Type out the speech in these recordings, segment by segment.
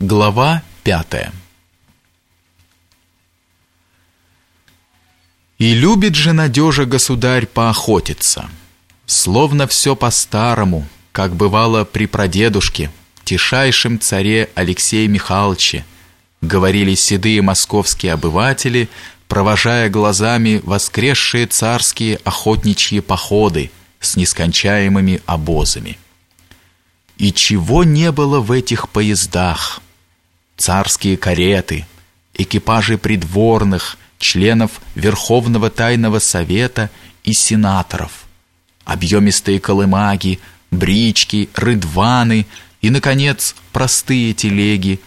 Глава пятая И любит же надежа государь поохотиться, Словно все по-старому, как бывало при прадедушке, Тишайшем царе Алексее Михайловиче, Говорили седые московские обыватели, Провожая глазами воскресшие царские охотничьи походы С нескончаемыми обозами. И чего не было в этих поездах – царские кареты, экипажи придворных, членов Верховного Тайного Совета и сенаторов, объемистые колымаги, брички, рыдваны и, наконец, простые телеги,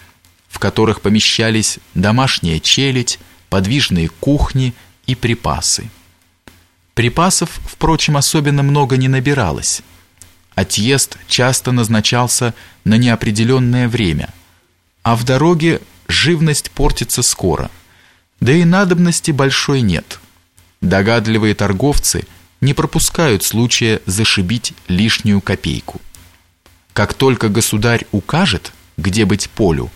в которых помещались домашняя челядь, подвижные кухни и припасы. Припасов, впрочем, особенно много не набиралось. Отъезд часто назначался на неопределенное время – а в дороге живность портится скоро. Да и надобности большой нет. Догадливые торговцы не пропускают случая зашибить лишнюю копейку. Как только государь укажет, где быть полю,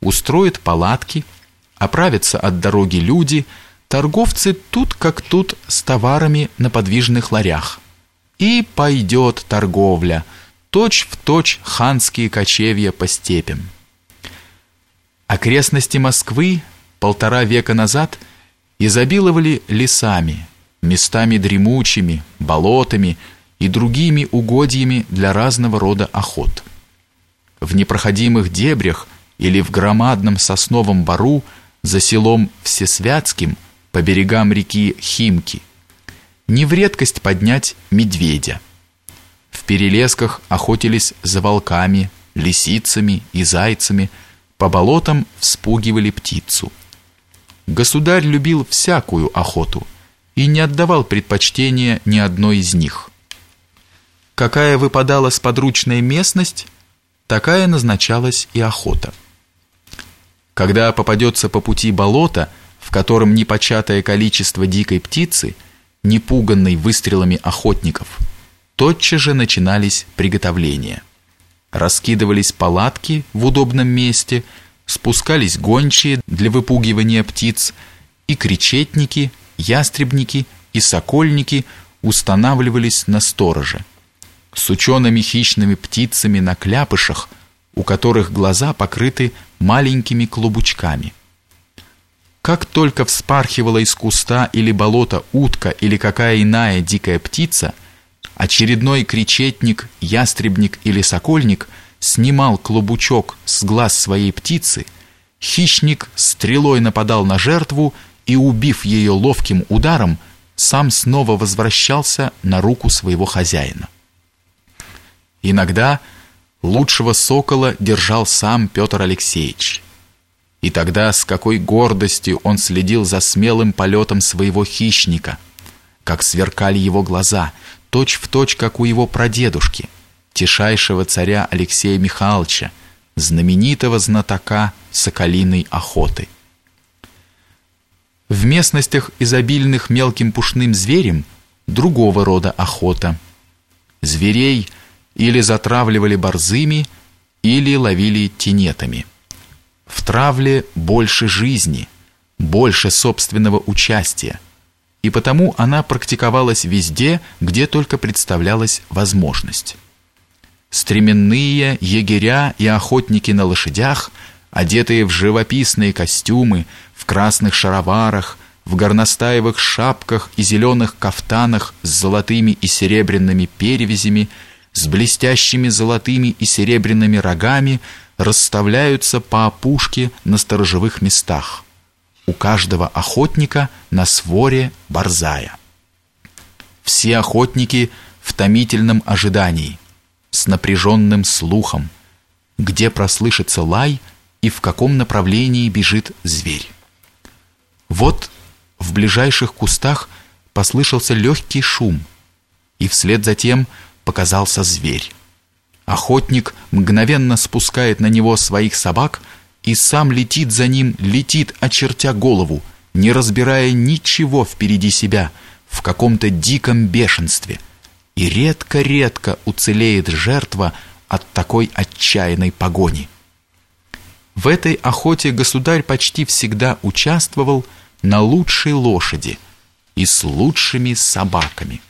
устроит палатки, оправятся от дороги люди, торговцы тут как тут с товарами на подвижных ларях. И пойдет торговля, точь в точь ханские кочевья по степям. Окрестности Москвы полтора века назад изобиловали лесами, местами дремучими, болотами и другими угодьями для разного рода охот. В непроходимых дебрях или в громадном сосновом бару за селом Всесвятским по берегам реки Химки не в редкость поднять медведя. В перелесках охотились за волками, лисицами и зайцами – по болотам вспугивали птицу. Государь любил всякую охоту и не отдавал предпочтения ни одной из них. Какая выпадала сподручная местность, такая назначалась и охота. Когда попадется по пути болото, в котором непочатое количество дикой птицы, не пуганной выстрелами охотников, тотчас же начинались приготовления раскидывались палатки в удобном месте, спускались гончие для выпугивания птиц, и кричетники, ястребники и сокольники устанавливались на стороже. С учеными хищными птицами на кляпышах, у которых глаза покрыты маленькими клубочками. Как только вспархивала из куста или болота утка или какая иная дикая птица – очередной кричетник, ястребник или сокольник снимал клубучок с глаз своей птицы, хищник стрелой нападал на жертву и, убив ее ловким ударом, сам снова возвращался на руку своего хозяина. Иногда лучшего сокола держал сам Петр Алексеевич. И тогда с какой гордостью он следил за смелым полетом своего хищника, как сверкали его глаза, точь в точь, как у его прадедушки, тишайшего царя Алексея Михайловича, знаменитого знатока соколиной охоты. В местностях, изобильных мелким пушным зверем, другого рода охота. Зверей или затравливали борзыми, или ловили тенетами. В травле больше жизни, больше собственного участия – и потому она практиковалась везде, где только представлялась возможность. Стременные егеря и охотники на лошадях, одетые в живописные костюмы, в красных шароварах, в горностаевых шапках и зеленых кафтанах с золотыми и серебряными перевязями, с блестящими золотыми и серебряными рогами, расставляются по опушке на сторожевых местах у каждого охотника на своре борзая. Все охотники в томительном ожидании, с напряженным слухом, где прослышится лай и в каком направлении бежит зверь. Вот в ближайших кустах послышался легкий шум, и вслед за тем показался зверь. Охотник мгновенно спускает на него своих собак – и сам летит за ним, летит, очертя голову, не разбирая ничего впереди себя, в каком-то диком бешенстве. И редко-редко уцелеет жертва от такой отчаянной погони. В этой охоте государь почти всегда участвовал на лучшей лошади и с лучшими собаками.